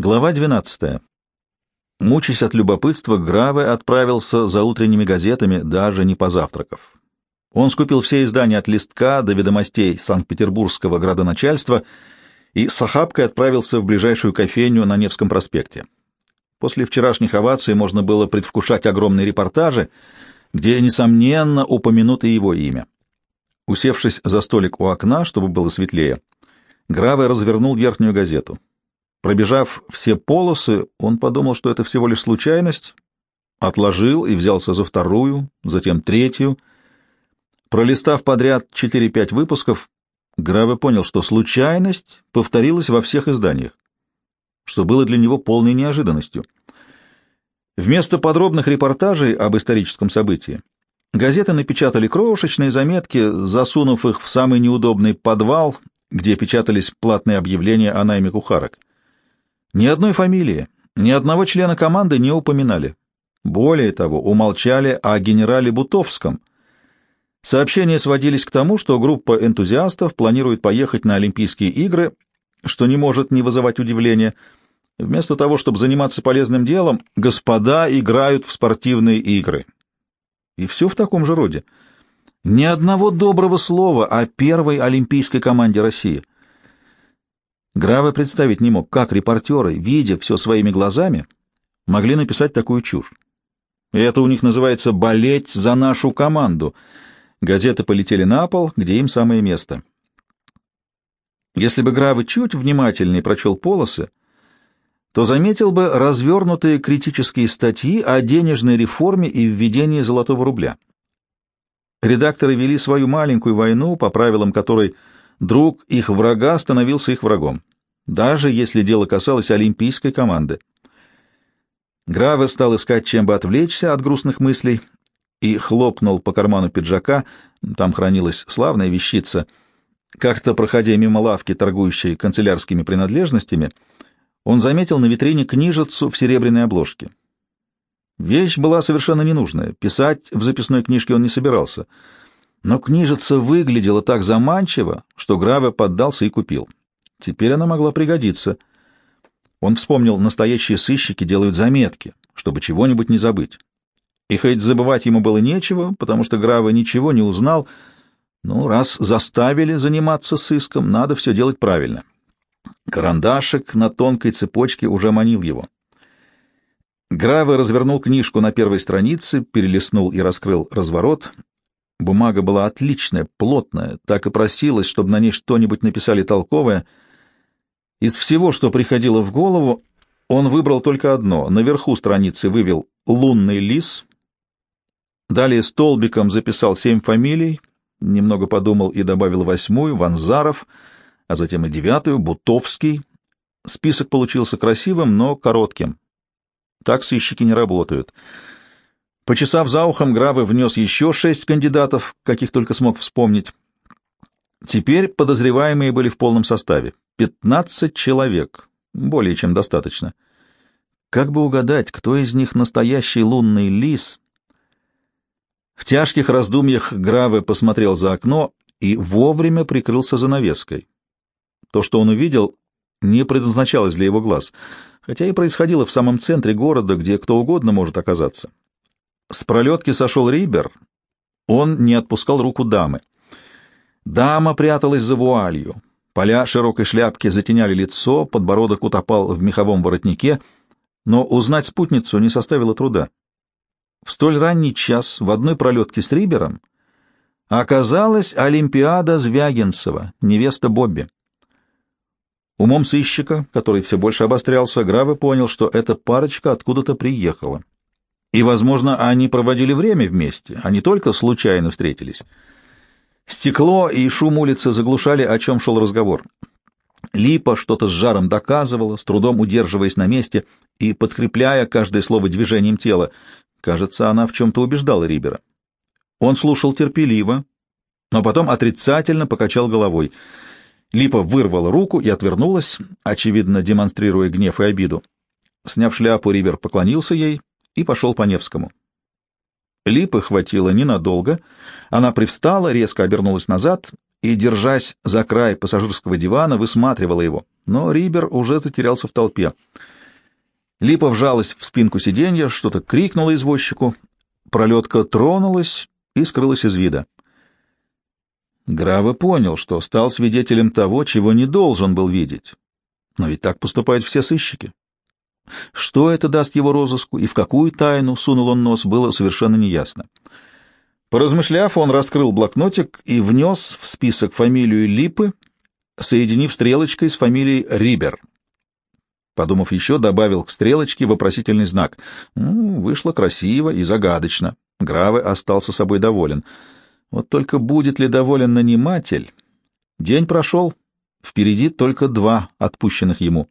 Глава 12. Мучаясь от любопытства, Граве отправился за утренними газетами, даже не позавтракав. Он скупил все издания от листка до ведомостей Санкт-Петербургского градоначальства и с охапкой отправился в ближайшую кофейню на Невском проспекте. После вчерашних оваций можно было предвкушать огромные репортажи, где, несомненно, упомянуто его имя. Усевшись за столик у окна, чтобы было светлее, Граве развернул верхнюю газету. Пробежав все полосы, он подумал, что это всего лишь случайность, отложил и взялся за вторую, затем третью. Пролистав подряд 4-5 выпусков, Граве понял, что случайность повторилась во всех изданиях, что было для него полной неожиданностью. Вместо подробных репортажей об историческом событии газеты напечатали крошечные заметки, засунув их в самый неудобный подвал, где печатались платные объявления о найме кухарок. Ни одной фамилии, ни одного члена команды не упоминали. Более того, умолчали о генерале Бутовском. Сообщения сводились к тому, что группа энтузиастов планирует поехать на Олимпийские игры, что не может не вызывать удивления. Вместо того, чтобы заниматься полезным делом, господа играют в спортивные игры. И все в таком же роде. Ни одного доброго слова о первой олимпийской команде России — Граве представить не мог, как репортеры, видя все своими глазами, могли написать такую чушь. И это у них называется «болеть за нашу команду». Газеты полетели на пол, где им самое место. Если бы Граве чуть внимательнее прочел полосы, то заметил бы развернутые критические статьи о денежной реформе и введении золотого рубля. Редакторы вели свою маленькую войну, по правилам которой друг их врага становился их врагом даже если дело касалось олимпийской команды. Граве стал искать, чем бы отвлечься от грустных мыслей, и хлопнул по карману пиджака, там хранилась славная вещица. Как-то, проходя мимо лавки, торгующей канцелярскими принадлежностями, он заметил на витрине книжицу в серебряной обложке. Вещь была совершенно ненужная, писать в записной книжке он не собирался, но книжица выглядела так заманчиво, что Граве поддался и купил. Теперь она могла пригодиться. Он вспомнил, настоящие сыщики делают заметки, чтобы чего-нибудь не забыть. И хоть забывать ему было нечего, потому что Грава ничего не узнал, ну, раз заставили заниматься сыском, надо все делать правильно. Карандашик на тонкой цепочке уже манил его. Граве развернул книжку на первой странице, перелистнул и раскрыл разворот. Бумага была отличная, плотная, так и просилась, чтобы на ней что-нибудь написали толковое — из всего, что приходило в голову, он выбрал только одно. Наверху страницы вывел «Лунный лис», далее столбиком записал семь фамилий, немного подумал и добавил восьмую — Ванзаров, а затем и девятую — Бутовский. Список получился красивым, но коротким. Так сыщики не работают. Почесав за ухом, Гравы внес еще шесть кандидатов, каких только смог вспомнить. Теперь подозреваемые были в полном составе. Пятнадцать человек. Более чем достаточно. Как бы угадать, кто из них настоящий лунный лис? В тяжких раздумьях Граве посмотрел за окно и вовремя прикрылся занавеской. То, что он увидел, не предназначалось для его глаз, хотя и происходило в самом центре города, где кто угодно может оказаться. С пролетки сошел Рибер. Он не отпускал руку дамы. Дама пряталась за вуалью. Поля широкой шляпки затеняли лицо, подбородок утопал в меховом воротнике, но узнать спутницу не составило труда. В столь ранний час в одной пролетке с Рибером оказалась Олимпиада Звягинцева, невеста Бобби. Умом сыщика, который все больше обострялся, Граве понял, что эта парочка откуда-то приехала. И, возможно, они проводили время вместе, а не только случайно встретились. Стекло и шум улицы заглушали, о чем шел разговор. Липа что-то с жаром доказывала, с трудом удерживаясь на месте и подкрепляя каждое слово движением тела. Кажется, она в чем-то убеждала Рибера. Он слушал терпеливо, но потом отрицательно покачал головой. Липа вырвала руку и отвернулась, очевидно, демонстрируя гнев и обиду. Сняв шляпу, Рибер поклонился ей и пошел по Невскому. Липы хватило ненадолго. Она привстала, резко обернулась назад и, держась за край пассажирского дивана, высматривала его, но Рибер уже затерялся в толпе. Липа вжалась в спинку сиденья, что-то крикнула извозчику, пролетка тронулась и скрылась из вида. Грава понял, что стал свидетелем того, чего не должен был видеть. Но ведь так поступают все сыщики. Что это даст его розыску и в какую тайну сунул он нос, было совершенно неясно. Поразмышляв, он раскрыл блокнотик и внес в список фамилию Липы, соединив стрелочкой с фамилией Рибер. Подумав еще, добавил к стрелочке вопросительный знак. Ну, вышло красиво и загадочно. Граве остался собой доволен. Вот только будет ли доволен наниматель? День прошел, впереди только два отпущенных ему.